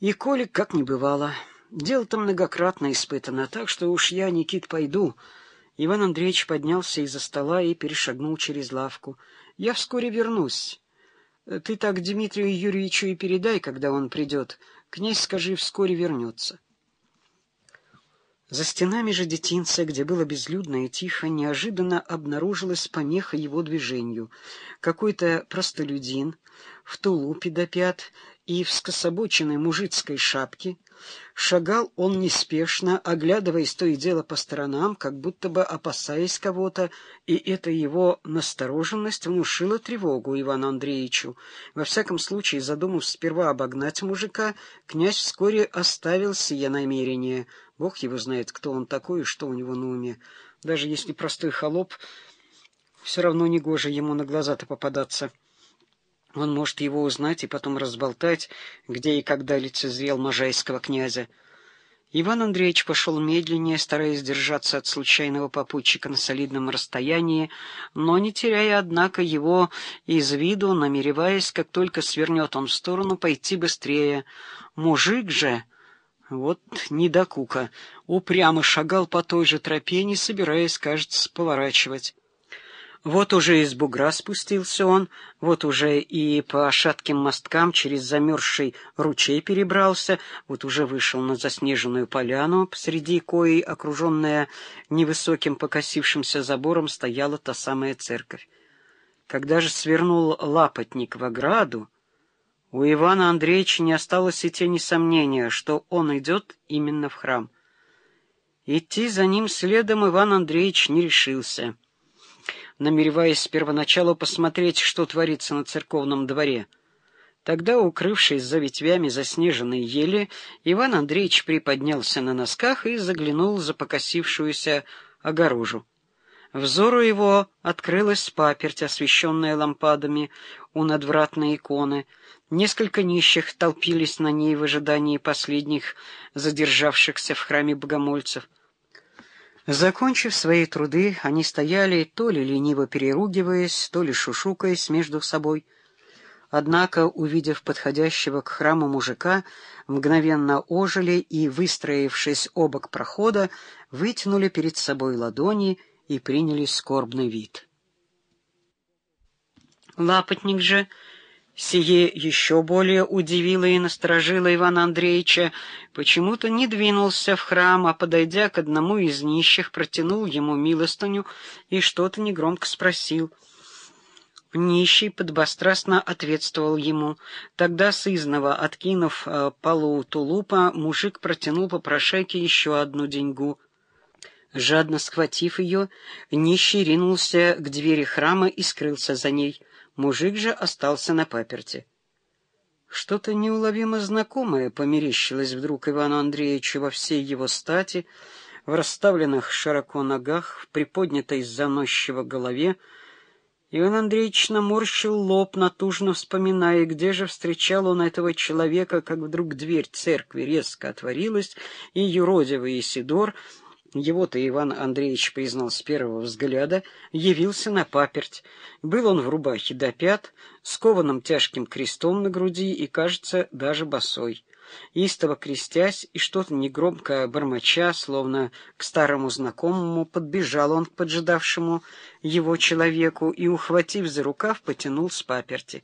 И Колик как не бывало. Дело-то многократно испытано, так что уж я, Никит, пойду. Иван Андреевич поднялся из-за стола и перешагнул через лавку. Я вскоре вернусь. Ты так Дмитрию Юрьевичу и передай, когда он придет. Князь, скажи, вскоре вернется. За стенами же детинца, где было безлюдно и тихо, неожиданно обнаружилась помеха его движению. Какой-то простолюдин в тулупе до пят и в скособоченной мужицкой шапке шагал он неспешно, оглядываясь то и дело по сторонам, как будто бы опасаясь кого-то, и эта его настороженность внушила тревогу Ивану Андреевичу. Во всяком случае, задумав сперва обогнать мужика, князь вскоре оставил сие намерение — Бог его знает, кто он такой и что у него на уме. Даже если простой холоп, все равно негоже ему на глаза-то попадаться. Он может его узнать и потом разболтать, где и когда лицезрел можайского князя. Иван Андреевич пошел медленнее, стараясь держаться от случайного попутчика на солидном расстоянии, но не теряя, однако, его из виду, намереваясь, как только свернет он в сторону, пойти быстрее. Мужик же... Вот недокука. Упрямо шагал по той же тропе, не собираясь, кажется, поворачивать. Вот уже из бугра спустился он, вот уже и по шатким мосткам через замерзший ручей перебрался, вот уже вышел на заснеженную поляну, посреди коей, окруженная невысоким покосившимся забором, стояла та самая церковь. Когда же свернул лапотник в ограду, у Ивана Андреевича не осталось и тени сомнения, что он идет именно в храм. Идти за ним следом Иван Андреевич не решился, намереваясь первоначалу посмотреть, что творится на церковном дворе. Тогда, укрывшись за ветвями заснеженной ели, Иван Андреевич приподнялся на носках и заглянул за покосившуюся огорожу. Взору его открылась паперть, освещенная лампадами у надвратной иконы. Несколько нищих толпились на ней в ожидании последних задержавшихся в храме богомольцев. Закончив свои труды, они стояли, то ли лениво переругиваясь, то ли шушукаясь между собой. Однако, увидев подходящего к храму мужика, мгновенно ожили и, выстроившись обок прохода, вытянули перед собой ладони и приняли скорбный вид. Лапотник же, сие еще более удивило и насторожило Ивана Андреевича, почему-то не двинулся в храм, а, подойдя к одному из нищих, протянул ему милостыню и что-то негромко спросил. Нищий подбострастно ответствовал ему. Тогда сызново, откинув э, полу тулупа, мужик протянул попрошайке еще одну деньгу — Жадно схватив ее, нищий ринулся к двери храма и скрылся за ней. Мужик же остался на паперте. Что-то неуловимо знакомое померещилось вдруг Ивану Андреевичу во всей его стати, в расставленных широко ногах, в приподнятой заносчиво голове. Иван Андреевич наморщил лоб, натужно вспоминая, где же встречал он этого человека, как вдруг дверь церкви резко отворилась, и юродивый Исидор — его-то Иван Андреевич признал с первого взгляда, явился на паперть. Был он в рубахе до пят, скованным тяжким крестом на груди и, кажется, даже босой. Истово крестясь и что-то негромко бормоча, словно к старому знакомому, подбежал он к поджидавшему его человеку и, ухватив за рукав, потянул с паперти.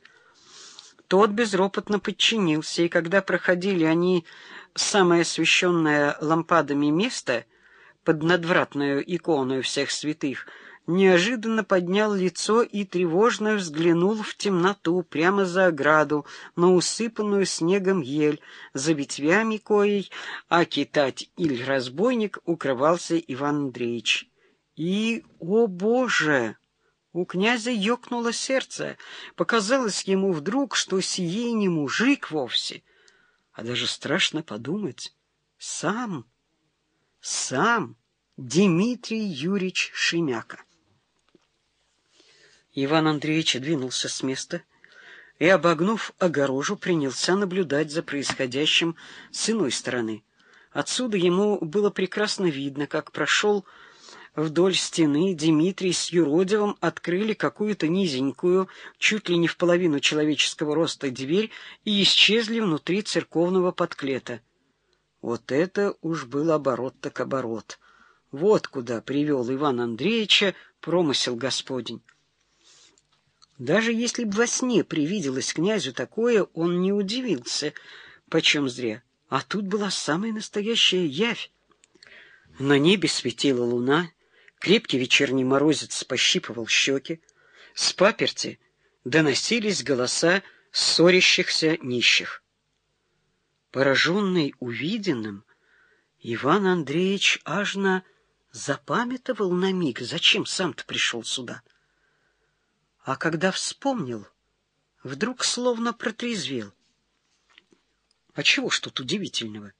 Тот безропотно подчинился, и когда проходили они самое освещенное лампадами место — под надвратную икону всех святых, неожиданно поднял лицо и тревожно взглянул в темноту прямо за ограду, на усыпанную снегом ель, за ветвями коей, а китать или разбойник укрывался Иван Андреевич. И, о боже! У князя ёкнуло сердце. Показалось ему вдруг, что сие не мужик вовсе, а даже страшно подумать, сам сам Дмитрий Юрьевич Шемяка. Иван Андреевич двинулся с места и, обогнув огорожу, принялся наблюдать за происходящим с иной стороны. Отсюда ему было прекрасно видно, как прошел вдоль стены Дмитрий с Юродивым открыли какую-то низенькую, чуть ли не в половину человеческого роста дверь и исчезли внутри церковного подклета. Вот это уж был оборот так оборот. Вот куда привел Иван Андреевича промысел Господень. Даже если б во сне привиделось князю такое, он не удивился, почем зря. А тут была самая настоящая явь. На небе светила луна, крепкий вечерний морозец пощипывал щеки, с паперти доносились голоса ссорящихся нищих. Пораженный увиденным, Иван Андреевич ажно запамятовал на миг, зачем сам-то пришел сюда. А когда вспомнил, вдруг словно протрезвел. А чего ж тут удивительного?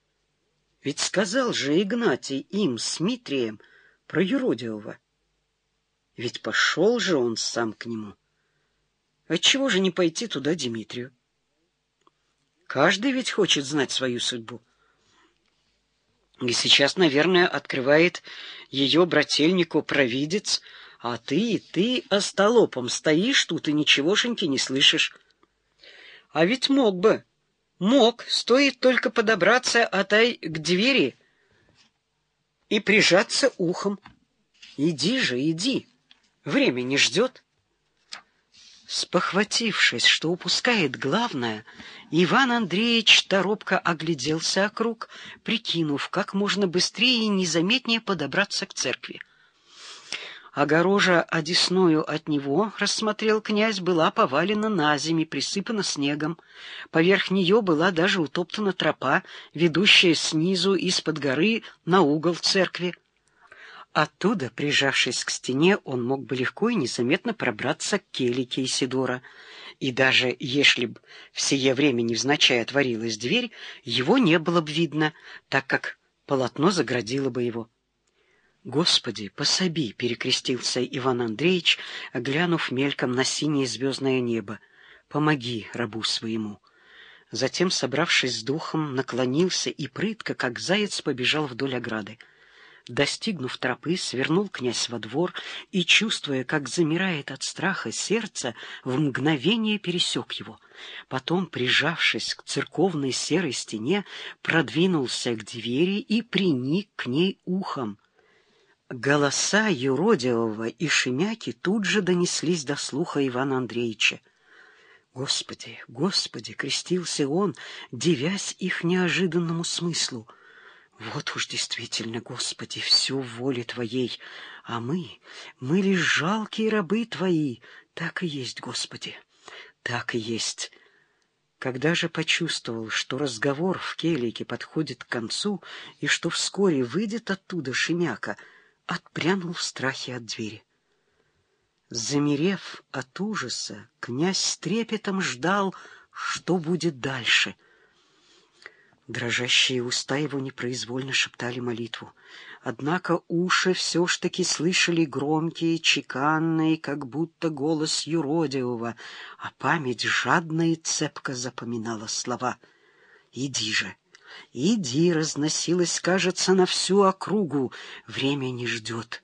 Ведь сказал же Игнатий им с Митрием про Юродивого. Ведь пошел же он сам к нему. Отчего же не пойти туда Дмитрию? Каждый ведь хочет знать свою судьбу. И сейчас, наверное, открывает ее брательнику провидец, а ты, ты остолопом стоишь тут и ничегошеньки не слышишь. А ведь мог бы, мог, стоит только подобраться отай к двери и прижаться ухом. Иди же, иди, время не ждет. Спохватившись, что упускает главное, Иван Андреевич торопко огляделся округ, прикинув, как можно быстрее и незаметнее подобраться к церкви. Огорожа одесную от него, рассмотрел князь, была повалена на землю, присыпана снегом. Поверх нее была даже утоптана тропа, ведущая снизу из-под горы на угол церкви. Оттуда, прижавшись к стене, он мог бы легко и незаметно пробраться к келике Исидора. И даже если б в сие время невзначай отворилась дверь, его не было бы видно, так как полотно заградило бы его. «Господи, пособи!» — перекрестился Иван Андреевич, глянув мельком на синее звездное небо. «Помоги рабу своему!» Затем, собравшись с духом, наклонился и прытко, как заяц, побежал вдоль ограды. Достигнув тропы, свернул князь во двор и, чувствуя, как замирает от страха сердце, в мгновение пересек его. Потом, прижавшись к церковной серой стене, продвинулся к двери и приник к ней ухом. Голоса юродивого и Шемяки тут же донеслись до слуха Ивана Андреевича. Господи, Господи, крестился он, девясь их неожиданному смыслу. Вот уж действительно, Господи, все в воле Твоей, а мы, мы лишь жалкие рабы Твои. Так и есть, Господи, так и есть. Когда же почувствовал, что разговор в келике подходит к концу и что вскоре выйдет оттуда Шемяка, отпрянул в страхе от двери. Замерев от ужаса, князь с трепетом ждал, что будет дальше — Дрожащие уста его непроизвольно шептали молитву. Однако уши все ж таки слышали громкие, чеканные, как будто голос юродивого, а память жадно и цепко запоминала слова. «Иди же! Иди!» — разносилось, кажется, на всю округу. Время не ждет.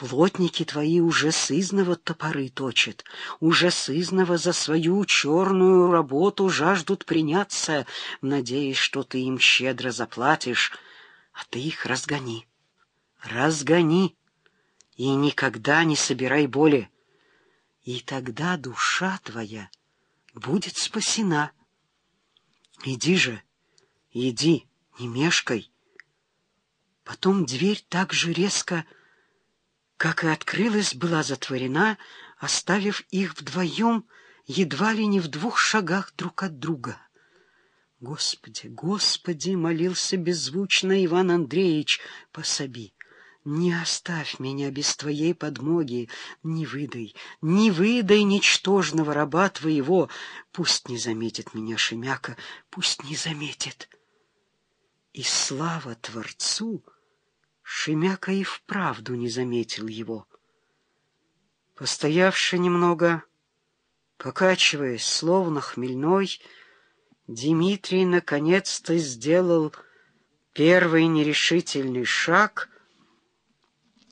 Плотники твои уже сызново топоры точат, уже сызново за свою черную работу жаждут приняться, надеясь, что ты им щедро заплатишь, а ты их разгони. Разгони и никогда не собирай боли. И тогда душа твоя будет спасена. Иди же, иди, не мешкай. Потом дверь так же резко как и открылась, была затворена, оставив их вдвоем едва ли не в двух шагах друг от друга. «Господи, Господи!» — молился беззвучно Иван Андреевич. «Пособи! Не оставь меня без Твоей подмоги! Не выдай, не выдай ничтожного раба Твоего! Пусть не заметит меня Шемяка, пусть не заметит!» И слава Творцу! Шемяка и вправду не заметил его. Постоявши немного, покачиваясь, словно хмельной, Дмитрий наконец-то сделал первый нерешительный шаг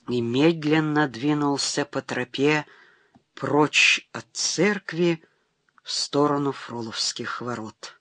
и медленно двинулся по тропе прочь от церкви в сторону Фроловских ворот.